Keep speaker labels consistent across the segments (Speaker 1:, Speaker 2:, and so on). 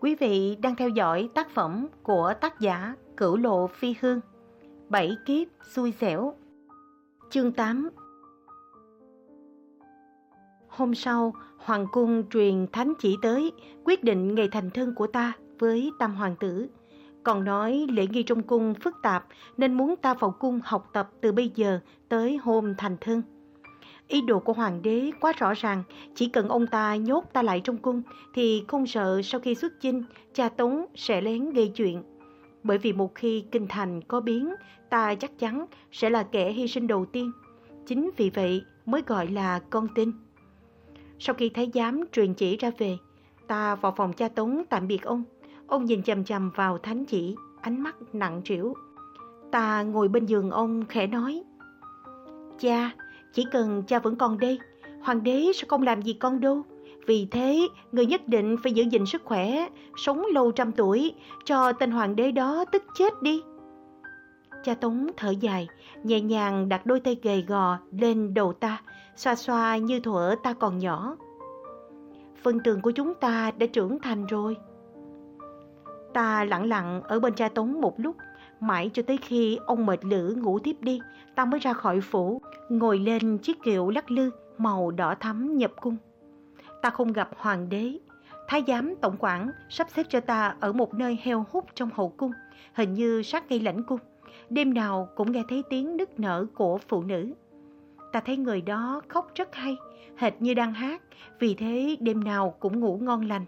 Speaker 1: Quý vị đang theo dõi tác phẩm của tác giả Cửu Lộ Phi Hương Bảy kiếp xui xẻo Chương 8 Hôm sau, Hoàng cung truyền thánh chỉ tới quyết định ngày thành thân của ta với tam hoàng tử. Còn nói lễ nghi trong cung phức tạp nên muốn ta vào cung học tập từ bây giờ tới hôm thành thân. Ý đồ của hoàng đế quá rõ ràng, chỉ cần ông ta nhốt ta lại trong cung thì không sợ sau khi xuất chinh, cha Tống sẽ lén gây chuyện. Bởi vì một khi kinh thành có biến, ta chắc chắn sẽ là kẻ hy sinh đầu tiên. Chính vì vậy mới gọi là con tin. Sau khi thái giám truyền chỉ ra về, ta vào phòng cha Tống tạm biệt ông. Ông nhìn chằm chằm vào thánh chỉ, ánh mắt nặng trĩu. Ta ngồi bên giường ông khẽ nói. Cha, chỉ cần cha vẫn còn đây, hoàng đế sẽ không làm gì con đâu. Vì thế, người nhất định phải giữ gìn sức khỏe, sống lâu trăm tuổi, cho tên hoàng đế đó tức chết đi. Cha Tống thở dài, nhẹ nhàng đặt đôi tay gầy gò lên đầu ta, xoa xoa như thuở ta còn nhỏ. Phân tường của chúng ta đã trưởng thành rồi. Ta lặng lặng ở bên cha Tống một lúc, mãi cho tới khi ông mệt lử ngủ tiếp đi, ta mới ra khỏi phủ, ngồi lên chiếc kiệu lắc lư màu đỏ thắm nhập cung. Ta không gặp hoàng đế, thái giám tổng quản sắp xếp cho ta ở một nơi heo hút trong hậu cung, hình như sát ngay lãnh cung. Đêm nào cũng nghe thấy tiếng nức nở của phụ nữ. Ta thấy người đó khóc rất hay, hệt như đang hát, vì thế đêm nào cũng ngủ ngon lành.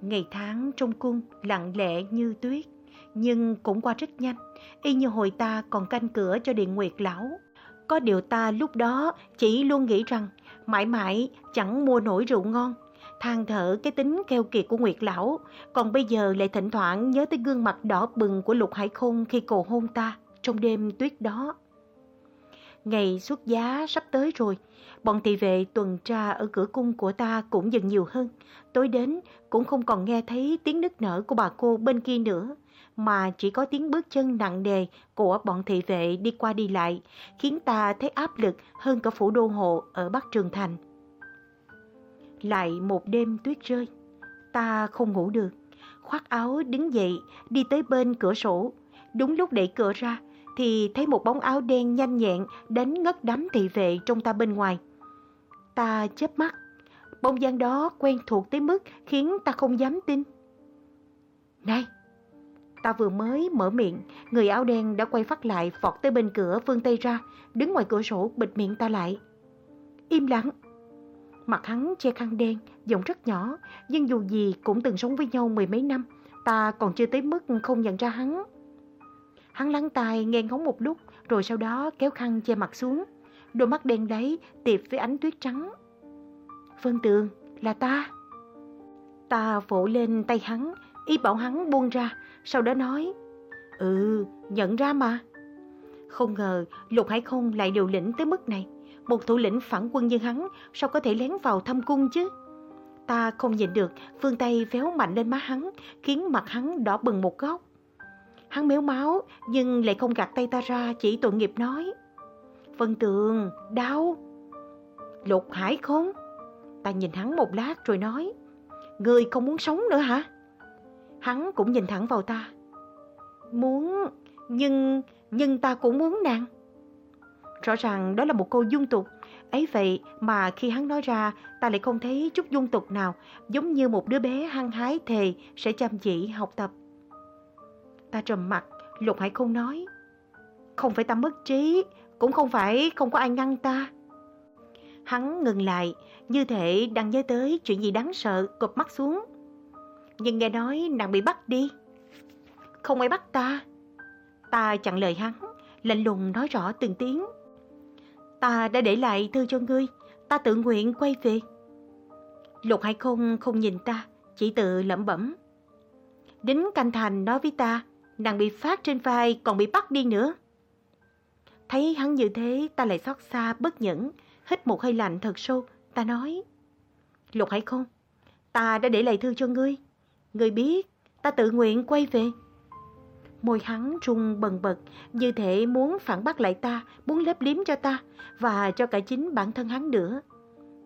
Speaker 1: Ngày tháng trong cung lặng lẽ như tuyết, nhưng cũng qua rất nhanh, y như hồi ta còn canh cửa cho Điện Nguyệt Lão. Có điều ta lúc đó chỉ luôn nghĩ rằng mãi mãi chẳng mua nổi rượu ngon, than thở cái tính keo kiệt của Nguyệt Lão, còn bây giờ lại thỉnh thoảng nhớ tới gương mặt đỏ bừng của Lục Hải Khôn khi cầu hôn ta trong đêm tuyết đó. Ngày xuất giá sắp tới rồi, bọn thị vệ tuần tra ở cửa cung của ta cũng dần nhiều hơn. Tối đến cũng không còn nghe thấy tiếng nức nở của bà cô bên kia nữa, mà chỉ có tiếng bước chân nặng nề của bọn thị vệ đi qua đi lại, khiến ta thấy áp lực hơn cả phủ đô hộ ở Bắc Trường Thành. Lại một đêm tuyết rơi, ta không ngủ được, khoác áo đứng dậy đi tới bên cửa sổ. Đúng lúc đẩy cửa ra thì thấy một bóng áo đen nhanh nhẹn đánh ngất đám thị vệ trong ta bên ngoài. Ta chớp mắt, bóng dáng đó quen thuộc tới mức khiến ta không dám tin. Này! Ta vừa mới mở miệng, người áo đen đã quay phát lại vọt tới bên cửa phương tây ra, đứng ngoài cửa sổ bịt miệng ta lại. Im lặng! Mặt hắn che khăn đen, giọng rất nhỏ, nhưng dù gì cũng từng sống với nhau mười mấy năm, ta còn chưa tới mức không nhận ra hắn. Hắn lắng tai nghe ngóng một lúc, rồi sau đó kéo khăn che mặt xuống. Đôi mắt đen đấy tiệp với ánh tuyết trắng. Vân Tường, là ta. Ta vỗ lên tay hắn, y bảo hắn buông ra, sau đó nói, Ừ, nhận ra mà. Không ngờ Lục Hải Khôn lại liều lĩnh tới mức này. Một thủ lĩnh phản quân như hắn sao có thể lén vào thăm cung chứ? Ta không nhìn được, phương tay véo mạnh lên má hắn, khiến mặt hắn đỏ bừng một góc. Hắn méo máu, nhưng lại không gạt tay ta ra, chỉ tội nghiệp nói. Vân Tường, đau. Lục Hải Khôn, Ta nhìn hắn một lát rồi nói. Người không muốn sống nữa hả? Hắn cũng nhìn thẳng vào ta. Muốn, nhưng, nhưng ta cũng muốn nàng. Rõ ràng đó là một câu dung tục. Ấy vậy mà khi hắn nói ra, ta lại không thấy chút dung tục nào, giống như một đứa bé hăng hái thề sẽ chăm chỉ học tập. Ta trầm mặt, Lục Hải không nói. Không phải ta mất trí, cũng không phải không có ai ngăn ta. Hắn ngừng lại, như thể đang nhớ tới chuyện gì đáng sợ, cụp mắt xuống. Nhưng nghe nói nàng bị bắt đi. Không ai bắt ta. Ta chặn lời hắn, lạnh lùng nói rõ từng tiếng. Ta đã để lại thư cho ngươi, ta tự nguyện quay về. Lục Hải không không nhìn ta, chỉ tự lẩm bẩm. Đính canh thành nói với ta, nàng bị phát trên vai còn bị bắt đi nữa. Thấy hắn như thế ta lại xót xa bất nhẫn, hít một hơi lạnh thật sâu, ta nói. Lục Hải không, ta đã để lại thư cho ngươi người biết, ta tự nguyện quay về. Môi hắn trung bần bật, như thể muốn phản bác lại ta, muốn lấp liếm cho ta, và cho cả chính bản thân hắn nữa.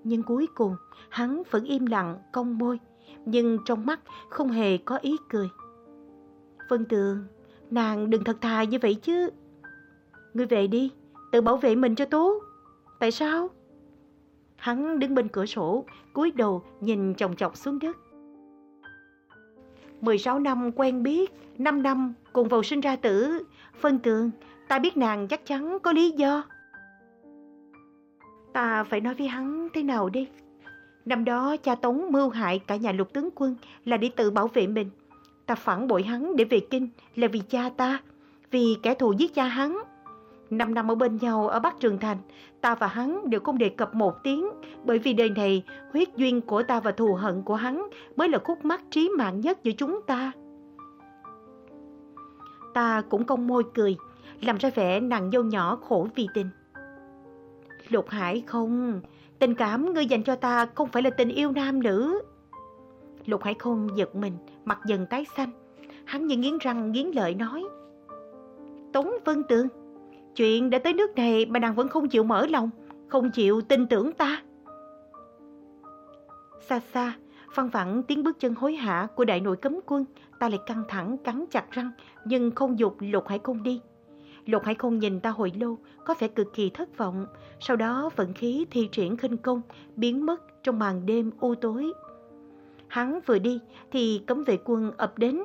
Speaker 1: Nhưng cuối cùng, hắn vẫn im lặng, cong môi, nhưng trong mắt không hề có ý cười. Vân Tường, nàng đừng thật thà như vậy chứ. Ngươi về đi, tự bảo vệ mình cho tốt. Tại sao? Hắn đứng bên cửa sổ, cúi đầu nhìn chồng chọc xuống đất. 16 năm quen biết, 5 năm cùng vào sinh ra tử. Phân tường, ta biết nàng chắc chắn có lý do. Ta phải nói với hắn thế nào đi? Năm đó cha Tống mưu hại cả nhà lục tướng quân là để tự bảo vệ mình. Ta phản bội hắn để về kinh là vì cha ta, vì kẻ thù giết cha hắn. Năm năm ở bên nhau ở Bắc Trường Thành, ta và hắn đều không đề cập một tiếng, bởi vì đời này huyết duyên của ta và thù hận của hắn mới là khúc mắc trí mạng nhất giữa chúng ta. Ta cũng cong môi cười, làm ra vẻ nàng dâu nhỏ khổ vì tình. Lục Hải không, tình cảm ngươi dành cho ta không phải là tình yêu nam nữ. Lục Hải không giật mình, mặt dần tái xanh. Hắn như nghiến răng nghiến lợi nói. Tống Vân Tường, chuyện đã tới nước này mà nàng vẫn không chịu mở lòng, không chịu tin tưởng ta. Xa xa, văng vẳng tiếng bước chân hối hả của đại nội cấm quân, ta lại căng thẳng cắn chặt răng, nhưng không dục Lục Hải không đi. Lục Hải không nhìn ta hồi lâu, có vẻ cực kỳ thất vọng, sau đó vận khí thi triển khinh công, biến mất trong màn đêm u tối. Hắn vừa đi thì cấm vệ quân ập đến,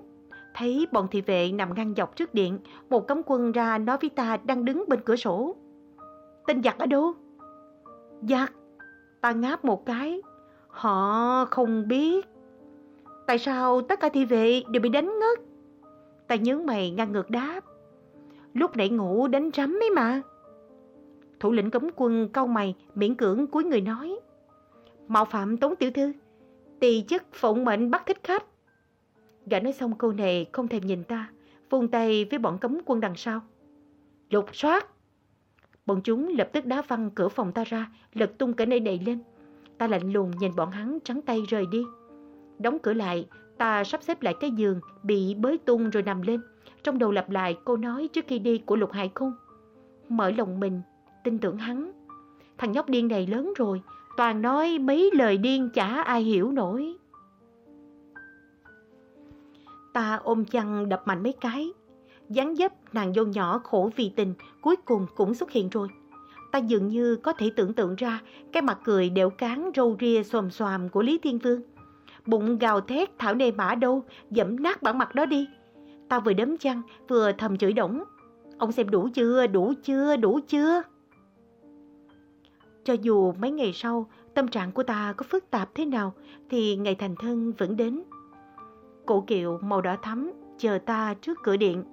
Speaker 1: thấy bọn thị vệ nằm ngăn dọc trước điện, một cấm quân ra nói với ta đang đứng bên cửa sổ. Tên giặc ở đâu? Giặc, ta ngáp một cái, họ không biết. Tại sao tất cả thị vệ đều bị đánh ngất? Ta nhớ mày ngăn ngược đáp. Lúc nãy ngủ đánh rắm ấy mà. Thủ lĩnh cấm quân cau mày miễn cưỡng cuối người nói. Mạo phạm Tống Tiểu Thư, tỳ chức phụng mệnh bắt thích khách. Gã nói xong câu này không thèm nhìn ta, vung tay với bọn cấm quân đằng sau. Lục soát! Bọn chúng lập tức đá văng cửa phòng ta ra, lật tung cả nơi đầy lên. Ta lạnh lùng nhìn bọn hắn trắng tay rời đi. Đóng cửa lại, ta sắp xếp lại cái giường bị bới tung rồi nằm lên. Trong đầu lặp lại câu nói trước khi đi của Lục Hải Khung. Mở lòng mình, tin tưởng hắn. Thằng nhóc điên này lớn rồi, toàn nói mấy lời điên chả ai hiểu nổi. Ta ôm chăn đập mạnh mấy cái. dáng dấp nàng dâu nhỏ khổ vì tình cuối cùng cũng xuất hiện rồi. Ta dường như có thể tưởng tượng ra cái mặt cười đều cán râu ria xòm xòm của Lý Thiên Vương. Bụng gào thét thảo nề mã đâu, dẫm nát bản mặt đó đi. Ta vừa đấm chăn, vừa thầm chửi đổng. Ông xem đủ chưa, đủ chưa, đủ chưa? Cho dù mấy ngày sau, tâm trạng của ta có phức tạp thế nào, thì ngày thành thân vẫn đến. Cổ kiệu màu đỏ thắm chờ ta trước cửa điện.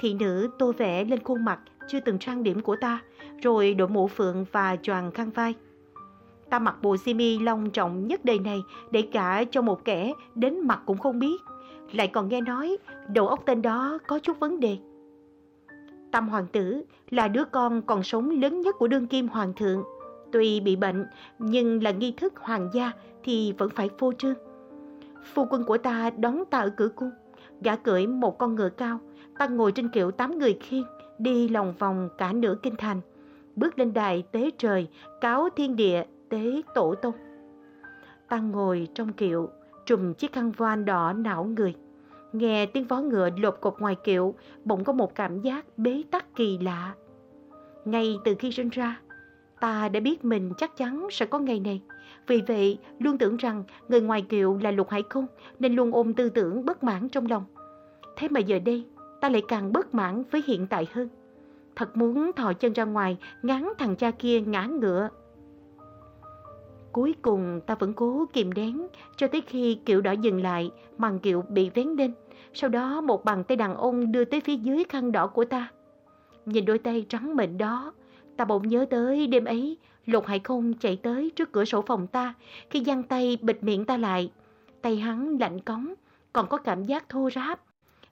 Speaker 1: Thị nữ tô vẽ lên khuôn mặt chưa từng trang điểm của ta, rồi đội mũ phượng và choàng khăn vai. Ta mặc bộ simi long trọng nhất đời này để cả cho một kẻ đến mặt cũng không biết. Lại còn nghe nói đầu óc tên đó có chút vấn đề. Tam hoàng tử là đứa con còn sống lớn nhất của đương kim hoàng thượng. Tuy bị bệnh nhưng là nghi thức hoàng gia thì vẫn phải phô trương. Phu quân của ta đón ta ở cửa cung. Gã cưỡi một con ngựa cao, ta ngồi trên kiệu tám người khiêng, đi lòng vòng cả nửa kinh thành. Bước lên đài tế trời, cáo thiên địa, tế tổ tông. Ta ngồi trong kiệu, trùm chiếc khăn voan đỏ não người. Nghe tiếng vó ngựa lột cột ngoài kiệu, bỗng có một cảm giác bế tắc kỳ lạ. Ngay từ khi sinh ra, ta đã biết mình chắc chắn sẽ có ngày này. Vì vậy, luôn tưởng rằng người ngoài kiệu là lục hải khôn nên luôn ôm tư tưởng bất mãn trong lòng. Thế mà giờ đây, ta lại càng bất mãn với hiện tại hơn. Thật muốn thò chân ra ngoài, ngán thằng cha kia ngã ngựa. Cuối cùng ta vẫn cố kìm đén cho tới khi kiệu đỏ dừng lại, màn kiệu bị vén lên. Sau đó một bàn tay đàn ông đưa tới phía dưới khăn đỏ của ta. Nhìn đôi tay trắng mịn đó, ta bỗng nhớ tới đêm ấy, Lục Hải Không chạy tới trước cửa sổ phòng ta, khi giăng tay bịt miệng ta lại. Tay hắn lạnh cống, còn có cảm giác thô ráp.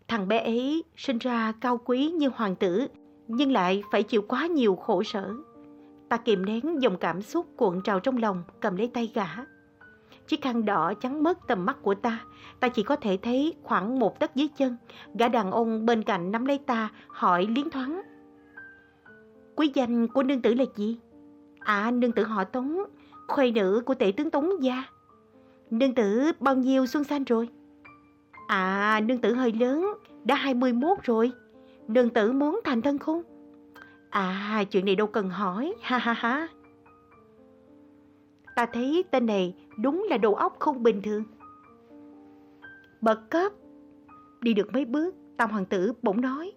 Speaker 1: Thằng bé ấy sinh ra cao quý như hoàng tử, nhưng lại phải chịu quá nhiều khổ sở. Ta kìm nén dòng cảm xúc cuộn trào trong lòng, cầm lấy tay gã. Chiếc khăn đỏ chắn mất tầm mắt của ta, ta chỉ có thể thấy khoảng một tấc dưới chân. Gã đàn ông bên cạnh nắm lấy ta, hỏi liến thoáng. Quý danh của nương tử là gì? À, nương tử họ Tống, khuê nữ của tể tướng Tống Gia. Nương tử bao nhiêu xuân san rồi? À, nương tử hơi lớn, đã 21 rồi. Nương tử muốn thành thân không? À, chuyện này đâu cần hỏi, ha ha ha. Ta thấy tên này đúng là đầu óc không bình thường. Bậc cấp. Đi được mấy bước, Tam Hoàng tử bỗng nói.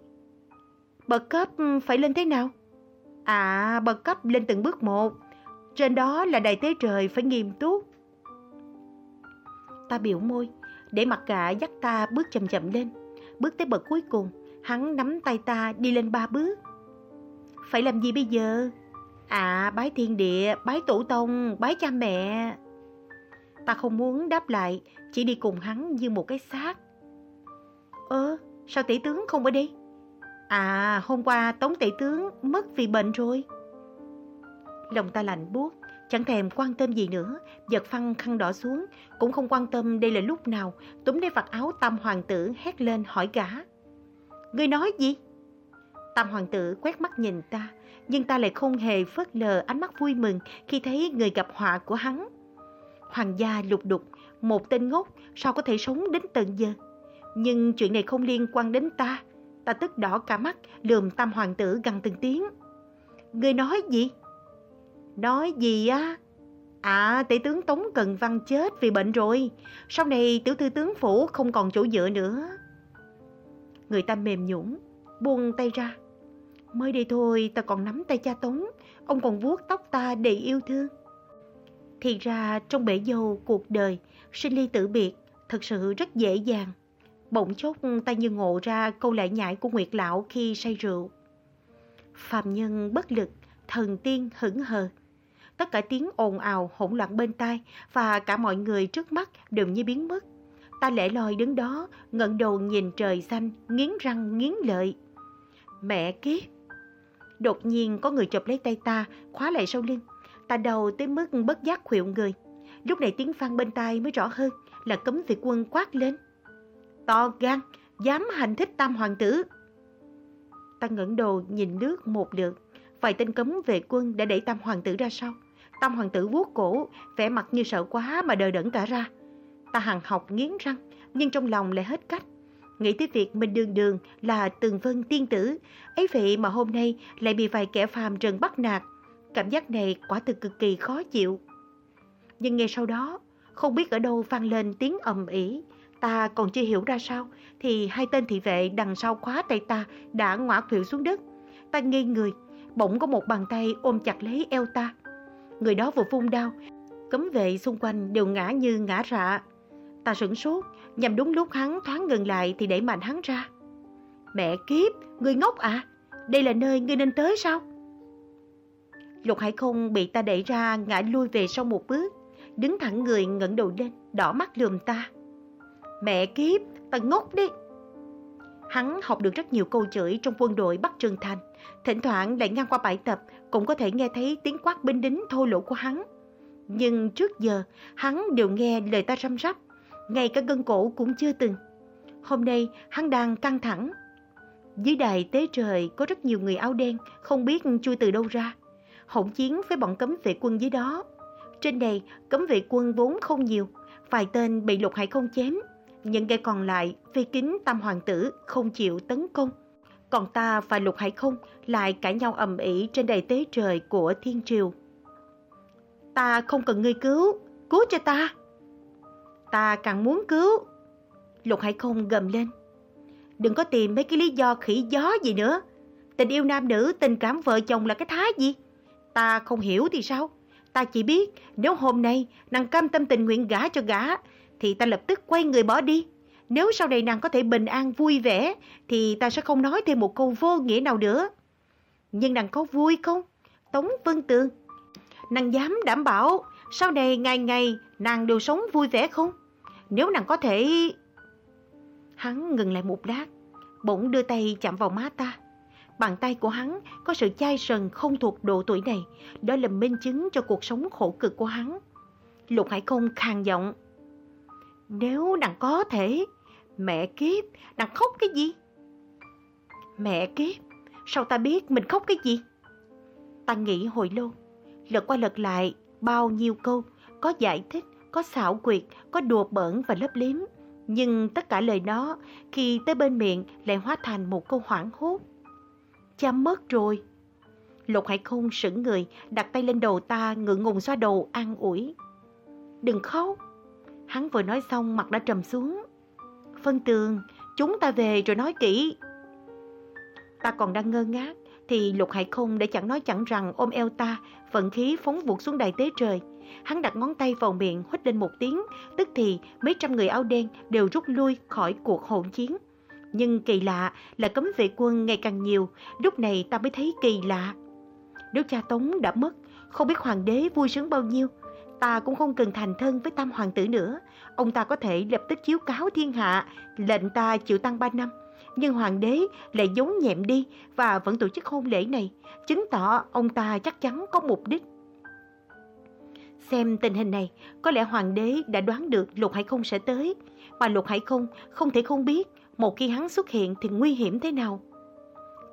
Speaker 1: Bậc cấp phải lên thế nào? À, bậc cấp lên từng bước một. Trên đó là đại tế trời phải nghiêm túc. Ta biểu môi, để mặt gã dắt ta bước chậm chậm lên. Bước tới bậc cuối cùng, hắn nắm tay ta đi lên ba bước. Phải làm gì bây giờ? À, bái thiên địa, bái tổ tông, bái cha mẹ. Ta không muốn đáp lại, chỉ đi cùng hắn như một cái xác. Ơ, sao tỷ tướng không ở đây? À, hôm qua tống Tể tướng mất vì bệnh rồi. Lòng ta lạnh buốt, chẳng thèm quan tâm gì nữa, giật phăng khăn đỏ xuống, cũng không quan tâm đây là lúc nào, túm lấy vạt áo tam hoàng tử hét lên hỏi gã. Ngươi nói gì? Tam hoàng tử quét mắt nhìn ta, nhưng ta lại không hề phớt lờ ánh mắt vui mừng khi thấy người gặp họa của hắn. Hoàng gia lục đục, một tên ngốc sao có thể sống đến tận giờ. Nhưng chuyện này không liên quan đến ta. Ta tức đỏ cả mắt, lườm tam hoàng tử gằn từng tiếng. Người nói gì? Nói gì á? À, tỷ tướng Tống Cần Văn chết vì bệnh rồi. Sau này tiểu thư tướng phủ không còn chỗ dựa nữa. Người ta mềm nhũn, buông tay ra. Mới đây thôi ta còn nắm tay cha Tống, ông còn vuốt tóc ta đầy yêu thương. Thì ra trong bể dâu cuộc đời, sinh ly tử biệt thật sự rất dễ dàng. Bỗng chốc ta như ngộ ra câu lại nhại của Nguyệt Lão khi say rượu. Phạm nhân bất lực, thần tiên hững hờ. Tất cả tiếng ồn ào hỗn loạn bên tai và cả mọi người trước mắt đều như biến mất. Ta lẻ loi đứng đó, ngẩng đầu nhìn trời xanh, nghiến răng nghiến lợi. Mẹ kiếp! Đột nhiên có người chụp lấy tay ta, khóa lại sau lưng. Ta đầu tới mức bất giác khuỵu người. Lúc này tiếng vang bên tai mới rõ hơn là cấm vệ quân quát lên. To gan, dám hành thích tam hoàng tử. Ta ngẩng đầu nhìn nước một lượt. Vài tên cấm vệ quân đã đẩy tam hoàng tử ra sau. Tam hoàng tử vuốt cổ, vẻ mặt như sợ quá mà đờ đẫn cả ra. Ta hằng học nghiến răng, nhưng trong lòng lại hết cách. Nghĩ tới việc mình đường đường là tường vân tiên tử, ấy vậy mà hôm nay lại bị vài kẻ phàm trần bắt nạt. Cảm giác này quả thực cực kỳ khó chịu. Nhưng ngay sau đó, không biết ở đâu vang lên tiếng ầm ĩ, ta còn chưa hiểu ra sao, thì hai tên thị vệ đằng sau khóa tay ta đã ngã khuỵu xuống đất. Ta ngây người, bỗng có một bàn tay ôm chặt lấy eo ta. Người đó vừa phun đao, cấm vệ xung quanh đều ngã như ngã rạ. Ta sửng sốt, nhằm đúng lúc hắn thoáng ngừng lại thì đẩy mạnh hắn ra. Mẹ kiếp, người ngốc à? Đây là nơi ngươi nên tới sao? Lục Hải không bị ta đẩy ra ngã lui về sau một bước, đứng thẳng người ngẩng đầu lên, đỏ mắt lườm ta. Mẹ kiếp, ta ngốc đi. Hắn học được rất nhiều câu chửi trong quân đội Bắc Trường Thành, thỉnh thoảng lại ngang qua bãi tập cũng có thể nghe thấy tiếng quát binh đính thô lỗ của hắn. Nhưng trước giờ, hắn đều nghe lời ta răm rắp, ngay cả gân cổ cũng chưa từng. Hôm nay, hắn đang căng thẳng. Dưới đài tế trời có rất nhiều người áo đen, không biết chui từ đâu ra. Hỗn chiến với bọn cấm vệ quân dưới đó. Trên này, cấm vệ quân vốn không nhiều, vài tên bị lục hải không chém. Những kẻ còn lại, vì kính tam hoàng tử không chịu tấn công. Còn ta và lục hải không lại cãi nhau ầm ĩ trên đầy tế trời của thiên triều. Ta không cần ngươi cứu, cứu cho ta. Ta càng muốn cứu. Lục hải không gầm lên. Đừng có tìm mấy cái lý do khỉ gió gì nữa. Tình yêu nam nữ, tình cảm vợ chồng là cái thái gì? Ta không hiểu thì sao? Ta chỉ biết nếu hôm nay nàng cam tâm tình nguyện gả cho gã thì ta lập tức quay người bỏ đi. Nếu sau này nàng có thể bình an vui vẻ thì ta sẽ không nói thêm một câu vô nghĩa nào nữa. Nhưng nàng có vui không? Tống Vân Tường. Nàng dám đảm bảo sau này ngày ngày nàng đều sống vui vẻ không? Nếu nàng có thể... Hắn ngừng lại một lát, bỗng đưa tay chạm vào má ta. Bàn tay của hắn có sự chai sần không thuộc độ tuổi này, đó là minh chứng cho cuộc sống khổ cực của hắn. Lục Hải Không khàn giọng. Nếu nàng có thể, mẹ kiếp, nàng khóc cái gì? Mẹ kiếp, sao ta biết mình khóc cái gì? Ta nghĩ hồi lâu, lật qua lật lại, bao nhiêu câu, có giải thích, có xảo quyệt, có đùa bỡn và lấp liếm. Nhưng tất cả lời đó khi tới bên miệng lại hóa thành một câu hoảng hốt. Cha mất rồi. Lục Hải Khôn sững người, đặt tay lên đầu ta ngượng ngùng xoa đầu an ủi. Đừng khóc. Hắn vừa nói xong mặt đã trầm xuống. Phân tường, chúng ta về rồi nói kỹ. Ta còn đang ngơ ngác thì Lục Hải Không đã chẳng nói chẳng rằng ôm eo ta, vận khí phóng vụt xuống đài tế trời. Hắn đặt ngón tay vào miệng hít lên một tiếng, tức thì mấy trăm người áo đen đều rút lui khỏi cuộc hỗn chiến. Nhưng kỳ lạ là cấm vệ quân ngày càng nhiều, lúc này ta mới thấy kỳ lạ. Nếu cha Tống đã mất, không biết hoàng đế vui sướng bao nhiêu, ta cũng không cần thành thân với tam hoàng tử nữa. Ông ta có thể lập tức chiếu cáo thiên hạ, lệnh ta chịu tăng ba năm nhưng hoàng đế lại giấu nhẹm đi và vẫn tổ chức hôn lễ này, chứng tỏ ông ta chắc chắn có mục đích. Xem tình hình này, có lẽ hoàng đế đã đoán được Lục Hải Không sẽ tới, mà Lục Hải Không không thể không biết một khi hắn xuất hiện thì nguy hiểm thế nào.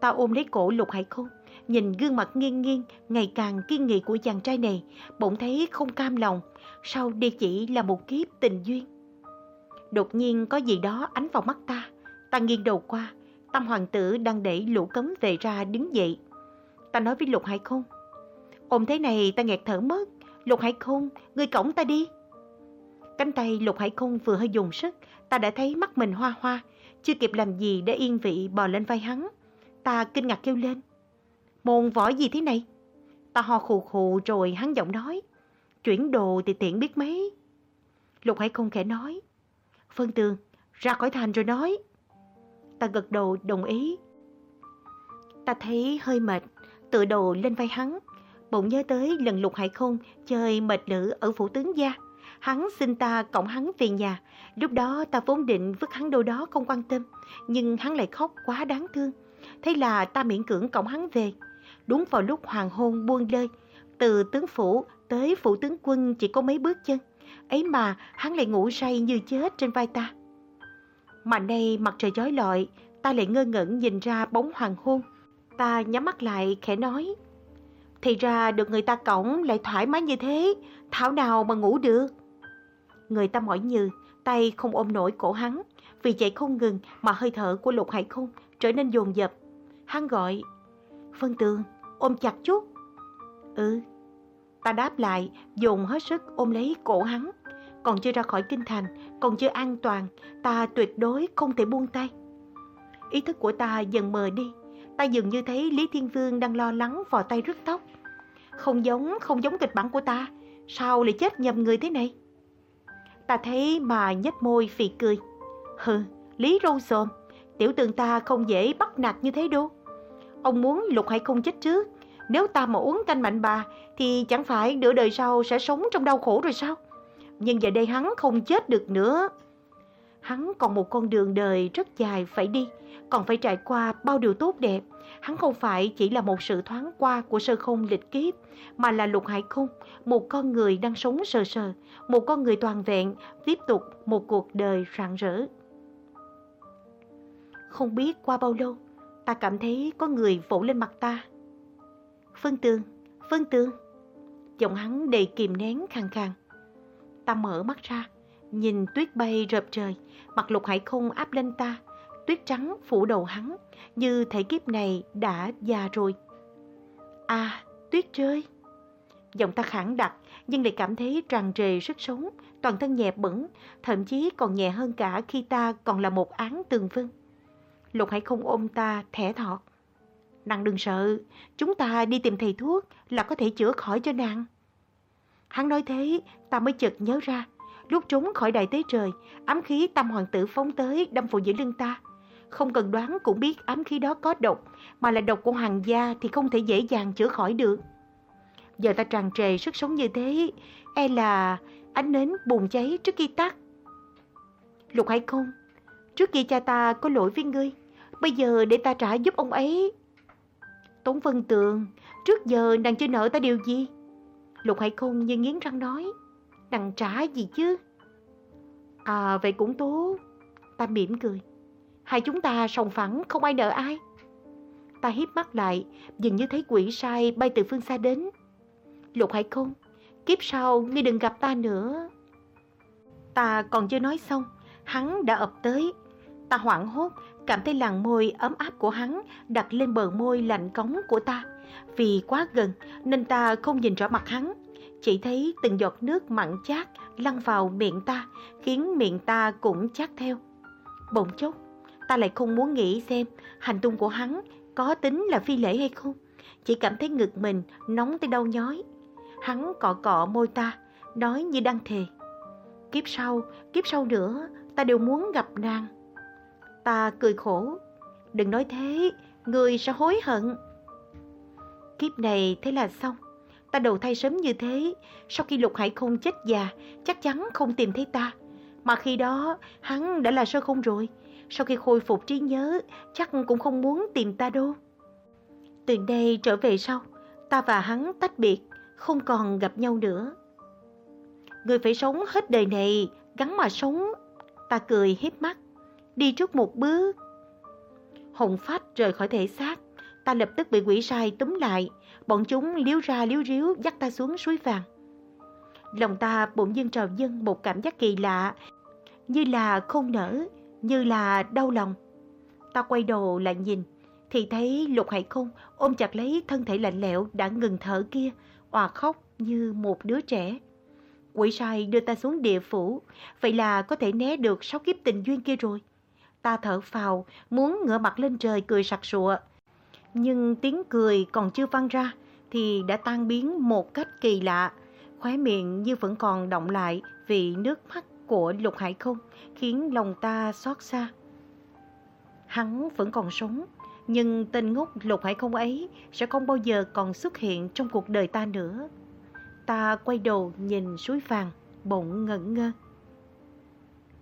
Speaker 1: Ta ôm lấy cổ Lục Hải Không, nhìn gương mặt nghiêng nghiêng ngày càng kiên nghị của chàng trai này, bỗng thấy không cam lòng, sau đây chỉ là một kiếp tình duyên. Đột nhiên có gì đó ánh vào mắt ta, Ta nghiêng đầu qua, Tam hoàng tử đang đẩy lũ cấm về ra đứng dậy. Ta nói với Lục Hải Khôn. Ôm thế này ta nghẹt thở mất. Lục Hải Khôn, ngươi cổng ta đi. Cánh tay Lục Hải Khôn vừa hơi dùng sức, ta đã thấy mắt mình hoa hoa. Chưa kịp làm gì để yên vị bò lên vai hắn. Ta kinh ngạc kêu lên. Môn võ gì thế này? Ta ho khù khù rồi hắn giọng nói. Chuyển đồ thì tiện biết mấy. Lục Hải Khôn khẽ nói. Phân tường, ra khỏi thành rồi nói. Ta gật đầu đồng ý. Ta thấy hơi mệt, tự đồ lên vai hắn. Bỗng nhớ tới lần lục hải không chơi mệt lử ở phủ tướng gia. Hắn xin ta cộng hắn về nhà. Lúc đó ta vốn định vứt hắn đâu đó không quan tâm. Nhưng hắn lại khóc quá đáng thương. Thế là ta miễn cưỡng cộng hắn về. Đúng vào lúc hoàng hôn buông lơi. Từ tướng phủ tới phủ tướng quân chỉ có mấy bước chân. Ấy mà hắn lại ngủ say như chết trên vai ta. Mà nay mặt trời chói lọi, ta lại ngơ ngẩn nhìn ra bóng hoàng hôn. Ta nhắm mắt lại khẽ nói. Thì ra được người ta cổng lại thoải mái như thế, thảo nào mà ngủ được. Người ta mỏi nhừ, tay không ôm nổi cổ hắn, vì chạy không ngừng mà hơi thở của lục hải khung trở nên dồn dập. Hắn gọi, Phân Tường, ôm chặt chút. Ừ, ta đáp lại, dùng hết sức ôm lấy cổ hắn còn chưa ra khỏi kinh thành, còn chưa an toàn, ta tuyệt đối không thể buông tay. Ý thức của ta dần mờ đi, ta dường như thấy Lý Thiên Vương đang lo lắng vò tay rứt tóc. Không giống, không giống kịch bản của ta, sao lại chết nhầm người thế này? Ta thấy mà nhếch môi phì cười. Hừ, Lý râu xồm, tiểu tường ta không dễ bắt nạt như thế đâu. Ông muốn lục hay không chết trước, nếu ta mà uống canh mạnh bà thì chẳng phải nửa đời sau sẽ sống trong đau khổ rồi sao? nhưng giờ đây hắn không chết được nữa. Hắn còn một con đường đời rất dài phải đi, còn phải trải qua bao điều tốt đẹp. Hắn không phải chỉ là một sự thoáng qua của sơ không lịch kiếp, mà là lục hải khung một con người đang sống sờ sờ, một con người toàn vẹn, tiếp tục một cuộc đời rạng rỡ. Không biết qua bao lâu, ta cảm thấy có người vỗ lên mặt ta. Phương tương, phương tương, Giọng hắn đầy kìm nén khàn khàn. Ta mở mắt ra, nhìn tuyết bay rợp trời, mặt lục hải không áp lên ta, tuyết trắng phủ đầu hắn, như thể kiếp này đã già rồi. À, tuyết rơi. Giọng ta khẳng đặc, nhưng lại cảm thấy tràn trề sức sống, toàn thân nhẹ bẩn, thậm chí còn nhẹ hơn cả khi ta còn là một án tường vân. Lục Hải không ôm ta, thẻ thọt. Nàng đừng sợ, chúng ta đi tìm thầy thuốc là có thể chữa khỏi cho nàng. Hắn nói thế, ta mới chợt nhớ ra. Lúc trốn khỏi đại tế trời, ám khí tam hoàng tử phóng tới đâm vào giữa lưng ta. Không cần đoán cũng biết ám khí đó có độc, mà là độc của hoàng gia thì không thể dễ dàng chữa khỏi được. Giờ ta tràn trề sức sống như thế, e là ánh nến bùng cháy trước khi tắt. Lục Hải không, trước kia cha ta có lỗi với ngươi, bây giờ để ta trả giúp ông ấy. Tống Vân Tường, trước giờ nàng chưa nợ ta điều gì? Lục Hải Khôn như nghiến răng nói, nàng trả gì chứ? À vậy cũng tốt. Ta mỉm cười. Hai chúng ta sòng phẳng không ai nợ ai. Ta hiếp mắt lại, dường như thấy quỷ sai bay từ phương xa đến. Lục Hải Khôn, kiếp sau ngươi đừng gặp ta nữa. Ta còn chưa nói xong, hắn đã ập tới. Ta hoảng hốt, cảm thấy làn môi ấm áp của hắn đặt lên bờ môi lạnh cống của ta. Vì quá gần nên ta không nhìn rõ mặt hắn, chỉ thấy từng giọt nước mặn chát lăn vào miệng ta, khiến miệng ta cũng chát theo. Bỗng chốc, ta lại không muốn nghĩ xem hành tung của hắn có tính là phi lễ hay không. Chỉ cảm thấy ngực mình nóng tới đau nhói. Hắn cọ cọ môi ta, nói như đang thề. Kiếp sau, kiếp sau nữa, ta đều muốn gặp nàng. Ta cười khổ. Đừng nói thế, người sẽ hối hận. Kiếp này thế là xong. Ta đầu thai sớm như thế, sau khi lục hải không chết già, chắc chắn không tìm thấy ta. Mà khi đó, hắn đã là sơ không rồi. Sau khi khôi phục trí nhớ, chắc cũng không muốn tìm ta đâu. Từ đây trở về sau, ta và hắn tách biệt, không còn gặp nhau nữa. Người phải sống hết đời này, gắn mà sống. Ta cười hiếp mắt, đi trước một bước. Hồn phách rời khỏi thể xác, ta lập tức bị quỷ sai túm lại. Bọn chúng liếu ra liếu ríu dắt ta xuống suối vàng. Lòng ta bỗng dưng trào dâng một cảm giác kỳ lạ, như là không nở, như là đau lòng. Ta quay đầu lại nhìn, thì thấy Lục Hải Không ôm chặt lấy thân thể lạnh lẽo đã ngừng thở kia, òa khóc như một đứa trẻ. Quỷ sai đưa ta xuống địa phủ, vậy là có thể né được sáu kiếp tình duyên kia rồi. Ta thở phào, muốn ngửa mặt lên trời cười sặc sụa. Nhưng tiếng cười còn chưa vang ra, thì đã tan biến một cách kỳ lạ. Khóe miệng như vẫn còn động lại vì nước mắt của Lục Hải Không, khiến lòng ta xót xa. Hắn vẫn còn sống, nhưng tên ngốc Lục Hải Không ấy sẽ không bao giờ còn xuất hiện trong cuộc đời ta nữa. Ta quay đầu nhìn suối vàng, bỗng ngẩn ngơ.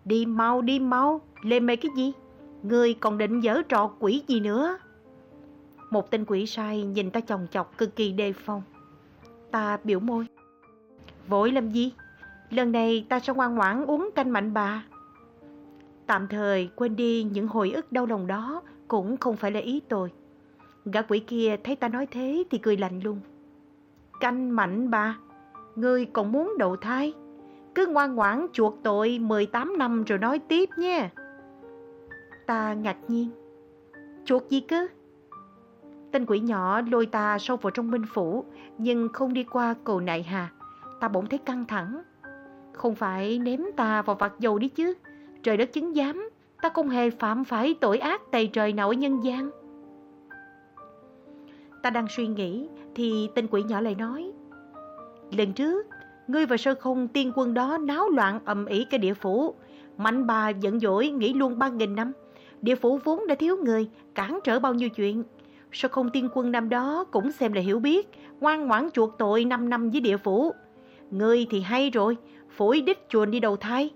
Speaker 1: Đi mau, đi mau, lê mê cái gì? Ngươi còn định dở trò quỷ gì nữa? Một tên quỷ sai nhìn ta chồng chọc cực kỳ đề phòng. Ta biểu môi. Vội làm gì? Lần này ta sẽ ngoan ngoãn uống canh mạnh bà. Tạm thời quên đi những hồi ức đau lòng đó cũng không phải là ý tôi. Gã quỷ kia thấy ta nói thế thì cười lạnh luôn. Canh mạnh bà, ngươi còn muốn đậu thai? Cứ ngoan ngoãn chuộc tội 18 năm rồi nói tiếp nha. Ta ngạc nhiên. Chuộc gì cơ? Tên quỷ nhỏ lôi ta sâu vào trong minh phủ, nhưng không đi qua cầu nại hà. Ta bỗng thấy căng thẳng. Không phải ném ta vào vạt dầu đi chứ. Trời đất chứng giám, ta không hề phạm phải tội ác tày trời nào ở nhân gian. Ta đang suy nghĩ, thì tên quỷ nhỏ lại nói. Lần trước, ngươi và sơ không tiên quân đó náo loạn ầm ĩ cái địa phủ. Mạnh bà giận dỗi nghĩ luôn ba nghìn năm. Địa phủ vốn đã thiếu người, cản trở bao nhiêu chuyện. Sơ không tiên quân năm đó cũng xem là hiểu biết, ngoan ngoãn chuộc tội năm năm với địa phủ. Ngươi thì hay rồi, phổi đích chuồn đi đầu thai.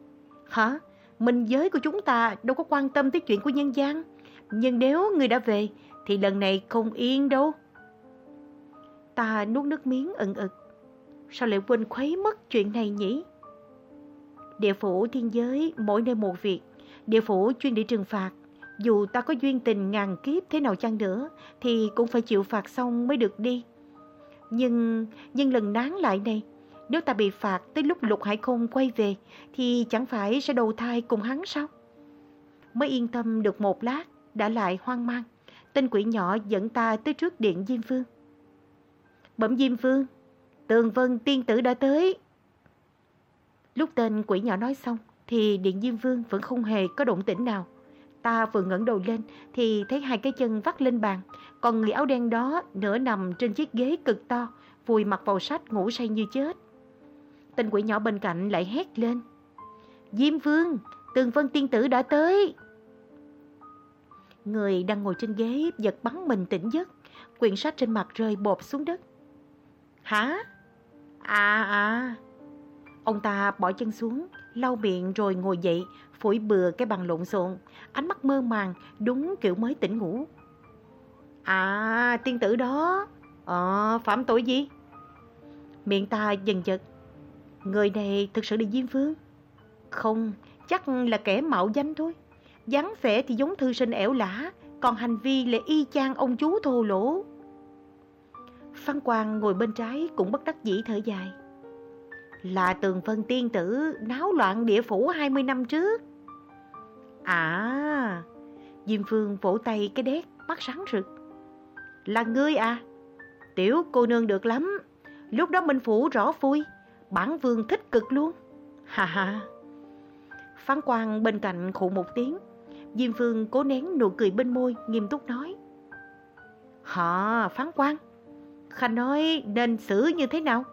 Speaker 1: Hả? Minh giới của chúng ta đâu có quan tâm tới chuyện của nhân gian. Nhưng nếu ngươi đã về, thì lần này không yên đâu. Ta nuốt nước miếng ẩn ực. Sao lại quên khuấy mất chuyện này nhỉ? Địa phủ thiên giới mỗi nơi một việc. Địa phủ chuyên để trừng phạt. Dù ta có duyên tình ngàn kiếp thế nào chăng nữa, thì cũng phải chịu phạt xong mới được đi. Nhưng, nhưng lần đáng lại này, nếu ta bị phạt tới lúc Lục Hải Khôn quay về thì chẳng phải sẽ đầu thai cùng hắn sao? Mới yên tâm được một lát, đã lại hoang mang. Tên quỷ nhỏ dẫn ta tới trước điện Diêm Vương. Bẩm Diêm Vương, Tường Vân tiên tử đã tới. Lúc tên quỷ nhỏ nói xong thì điện Diêm Vương vẫn không hề có động tĩnh nào. Ta vừa ngẩng đầu lên thì thấy hai cái chân vắt lên bàn, còn người áo đen đó nửa nằm trên chiếc ghế cực to, vùi mặt vào sách ngủ say như chết. Tên quỷ nhỏ bên cạnh lại hét lên. Diêm Vương, Tường Vân Tiên Tử đã tới. Người đang ngồi trên ghế giật bắn mình tỉnh giấc, quyển sách trên mặt rơi bột xuống đất. Hả? À à. Ông ta bỏ chân xuống, lau miệng rồi ngồi dậy, phủi bừa cái bàn lộn xộn, ánh mắt mơ màng, đúng kiểu mới tỉnh ngủ. À, tiên tử đó. Ờ, phạm tội gì? Miệng ta dần giật, Người này thực sự là Diêm phương Không, chắc là kẻ mạo danh thôi. dáng vẻ thì giống thư sinh ẻo lả, còn hành vi là y chang ông chú thô lỗ. Phan Quang ngồi bên trái cũng bất đắc dĩ thở dài. Là tường phân tiên tử náo loạn địa phủ 20 năm trước. À, Diêm Phương vỗ tay cái đét, mắt sáng rực. Là ngươi à? Tiểu cô nương được lắm. Lúc đó Minh Phủ rõ vui, bản vương thích cực luôn. Hà hà. Phán quan bên cạnh khụ một tiếng. Diêm Phương cố nén nụ cười bên môi, nghiêm túc nói. Hả, phán quan, Khanh nói nên xử như thế nào?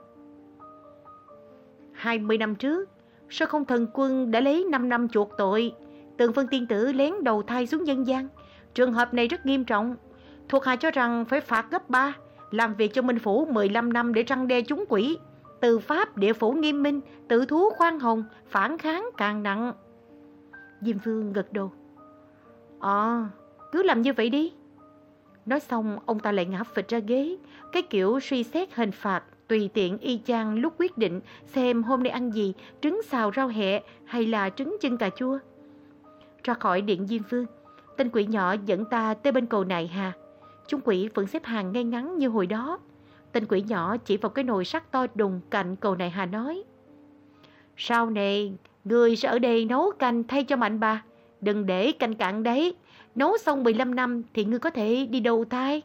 Speaker 1: 20 năm trước, sao không thần quân đã lấy 5 năm chuộc tội, tường phân tiên tử lén đầu thai xuống dân gian. Trường hợp này rất nghiêm trọng. Thuộc hạ cho rằng phải phạt gấp 3, làm việc cho Minh Phủ 15 năm để răng đe chúng quỷ. Từ pháp địa phủ nghiêm minh, tự thú khoan hồng, phản kháng càng nặng. Diêm Phương gật đầu. Ờ, cứ làm như vậy đi. Nói xong, ông ta lại ngã phịch ra ghế. Cái kiểu suy xét hình phạt, tùy tiện y chang lúc quyết định xem hôm nay ăn gì, trứng xào rau hẹ hay là trứng chân cà chua. Ra khỏi điện Diêm Phương, tên quỷ nhỏ dẫn ta tới bên cầu nại hà. Chúng quỷ vẫn xếp hàng ngay ngắn như hồi đó. Tên quỷ nhỏ chỉ vào cái nồi sắt to đùng cạnh cầu nại hà nói. Sau này, người sẽ ở đây nấu canh thay cho mạnh bà. Đừng để canh cạn đấy. Nấu xong 15 năm thì ngươi có thể đi đầu thai.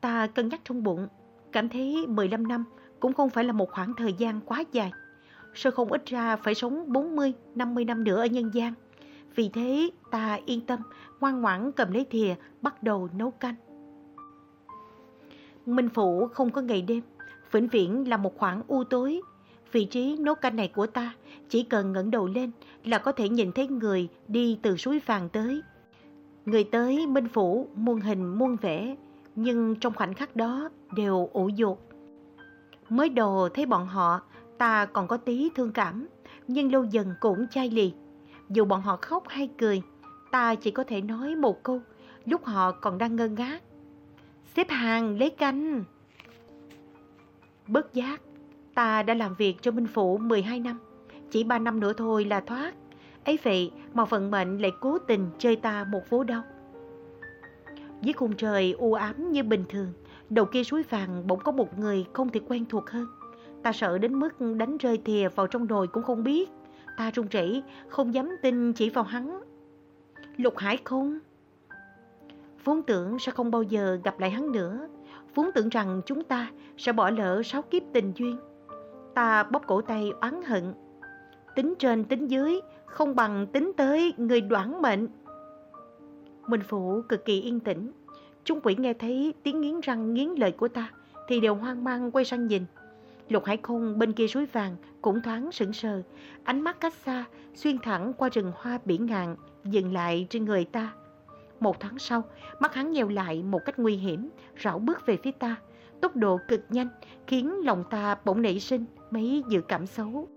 Speaker 1: Ta cân nhắc trong bụng, cảm thấy 15 năm cũng không phải là một khoảng thời gian quá dài. Sao không ít ra phải sống 40, 50 năm nữa ở nhân gian. Vì thế ta yên tâm, ngoan ngoãn cầm lấy thìa, bắt đầu nấu canh. Minh Phủ không có ngày đêm, vĩnh viễn là một khoảng u tối. Vị trí nấu canh này của ta chỉ cần ngẩng đầu lên là có thể nhìn thấy người đi từ suối vàng tới. Người tới Minh Phủ muôn hình muôn vẻ, nhưng trong khoảnh khắc đó đều ủ dột. Mới đồ thấy bọn họ, ta còn có tí thương cảm, nhưng lâu dần cũng chai lì. Dù bọn họ khóc hay cười, ta chỉ có thể nói một câu, lúc họ còn đang ngơ ngác. Xếp hàng lấy canh. Bất giác, ta đã làm việc cho Minh Phủ 12 năm, chỉ 3 năm nữa thôi là thoát. Ấy vậy mà vận mệnh lại cố tình chơi ta một vố đau. Dưới khung trời u ám như bình thường, đầu kia suối vàng bỗng có một người không thể quen thuộc hơn. Ta sợ đến mức đánh rơi thìa vào trong đồi cũng không biết. Ta run rẩy, không dám tin chỉ vào hắn. Lục Hải không? Vốn tưởng sẽ không bao giờ gặp lại hắn nữa. Vốn tưởng rằng chúng ta sẽ bỏ lỡ sáu kiếp tình duyên. Ta bóp cổ tay oán hận. Tính trên tính dưới, không bằng tính tới người đoản mệnh. Minh Phủ cực kỳ yên tĩnh. Trung quỷ nghe thấy tiếng nghiến răng nghiến lời của ta thì đều hoang mang quay sang nhìn. Lục Hải Khôn bên kia suối vàng cũng thoáng sững sờ, ánh mắt cách xa, xuyên thẳng qua rừng hoa biển ngàn, dừng lại trên người ta. Một tháng sau, mắt hắn nheo lại một cách nguy hiểm, rảo bước về phía ta. Tốc độ cực nhanh, khiến lòng ta bỗng nảy sinh mấy dự cảm xấu.